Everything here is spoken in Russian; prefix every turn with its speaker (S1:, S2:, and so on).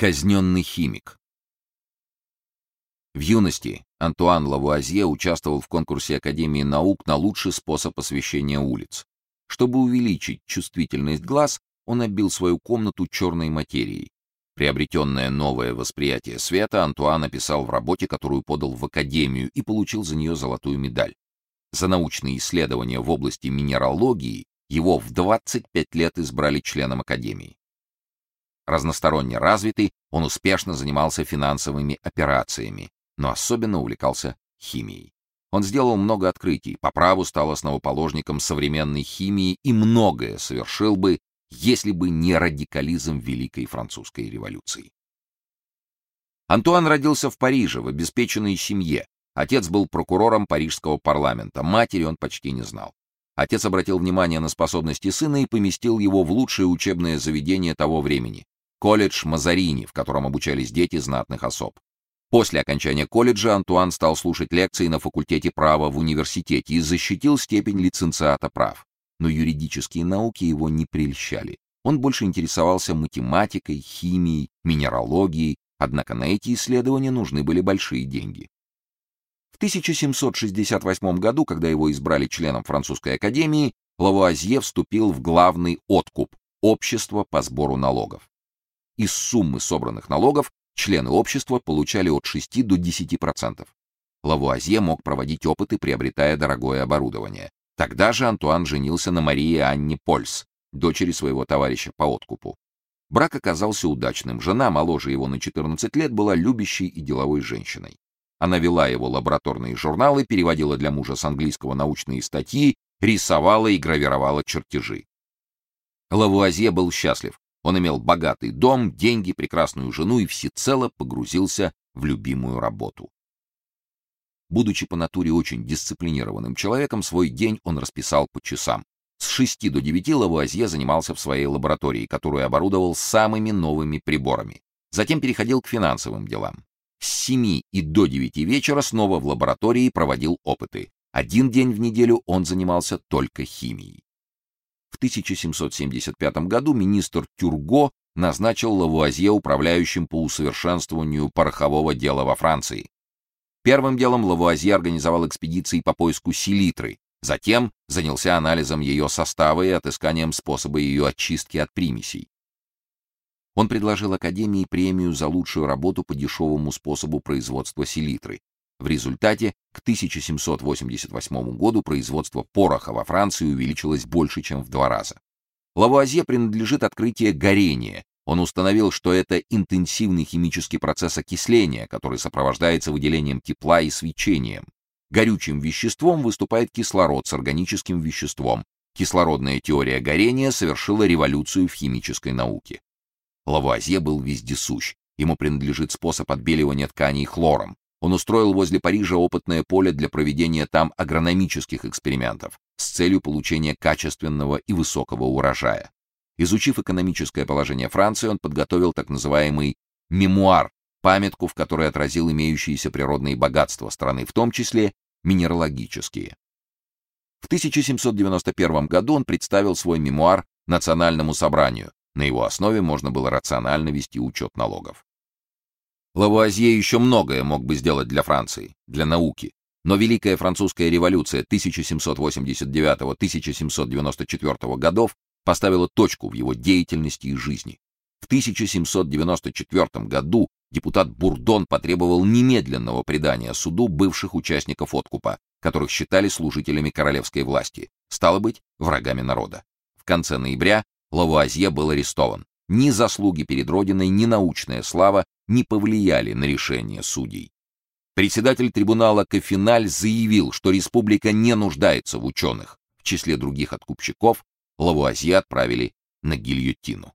S1: Казненный химик. В юности Антуан Лавуазье участвовал в конкурсе Академии наук на лучший способ освещения улиц. Чтобы увеличить чувствительность глаз, он оббил свою комнату черной материей. Приобретенное новое восприятие света Антуан описал в работе, которую подал в Академию и получил за нее золотую медаль. За научные исследования в области минералогии его в 25 лет избрали членом Академии. Разносторонне развитый, он успешно занимался финансовыми операциями, но особенно увлекался химией. Он сделал много открытий, по праву стал основоположником современной химии и многое совершил бы, если бы не радикализм Великой Французской революции. Антуан родился в Париже в обеспеченной семье. Отец был прокурором парижского парламента, матери он почти не знал. Отец обратил внимание на способности сына и поместил его в лучшее учебное заведение того времени колледж Мазарини, в котором обучались дети знатных особ. После окончания колледжа Антуан стал слушать лекции на факультете права в университете и защитил степень лицензиата прав. Но юридические науки его не прельщали. Он больше интересовался математикой, химией, минералогией, однако на эти исследования нужны были большие деньги. В 1768 году, когда его избрали членом французской академии, Лавуазье вступил в главный откуп общество по сбору налогов. Из суммы собранных налогов члены общества получали от 6 до 10%. Лавуазье мог проводить опыты, приобретая дорогое оборудование. Тогда же Антуан женился на Марии Анне Польс, дочери своего товарища по откупу. Брак оказался удачным. Жена, моложе его на 14 лет, была любящей и деловой женщиной. Она вела его лабораторные журналы, переводила для мужа с английского научные статьи, рисовала и гравировала чертежи. Лавуазье был счастлив. Он имел богатый дом, деньги, прекрасную жену и всецело погрузился в любимую работу. Будучи по натуре очень дисциплинированным человеком, свой день он расписал по часам. С 6 до 9 Лавуазье занимался в своей лаборатории, которую оборудовал самыми новыми приборами. Затем переходил к финансовым делам. С 7 и до 9 вечера снова в лаборатории проводил опыты. Один день в неделю он занимался только химией. В 1775 году министр Тюрго назначил Лавуазье управляющим по усовершенствованию порохового дела во Франции. Первым делом Лавуазье организовал экспедиции по поиску селитры, затем занялся анализом ее состава и отысканием способа ее очистки от примесей. Он предложил Академии премию за лучшую работу по дешевому способу производства селитры. В результате к 1788 году производство пороха во Франции увеличилось больше, чем в два раза. Лавуазье принадлежит открытие горения. Он установил, что это интенсивный химический процесс окисления, который сопровождается выделением тепла и свечением. Горючим веществом выступает кислород с органическим веществом. Кислородная теория горения совершила революцию в химической науке. Лавуазье был вездесущ. Ему принадлежит способ отбеливания тканей хлором. Он устроил возле Парижа опытное поле для проведения там агрономических экспериментов с целью получения качественного и высокого урожая. Изучив экономическое положение Франции, он подготовил так называемый мемуар, памятку, в которой отразил имеющиеся природные богатства страны, в том числе минералогические. В 1791 году он представил свой мемуар Национальному собранию. На его основе можно было рационально вести учет налогов. Лавуазье еще многое мог бы сделать для Франции, для науки, но Великая французская революция 1789-1794 годов поставила точку в его деятельности и жизни. В 1794 году депутат Бурдон потребовал немедленного предания суду бывших участников откупа, которых считали служителями королевской власти, стало быть, врагами народа. В конце ноября Лавуазье был арестован. Ни заслуги перед родиной, ни научная слава не повлияли на решение судей. Председатель трибунала Кафиналь заявил, что республика не нуждается в ученых. В числе других откупщиков Лавуазье отправили на гильотину.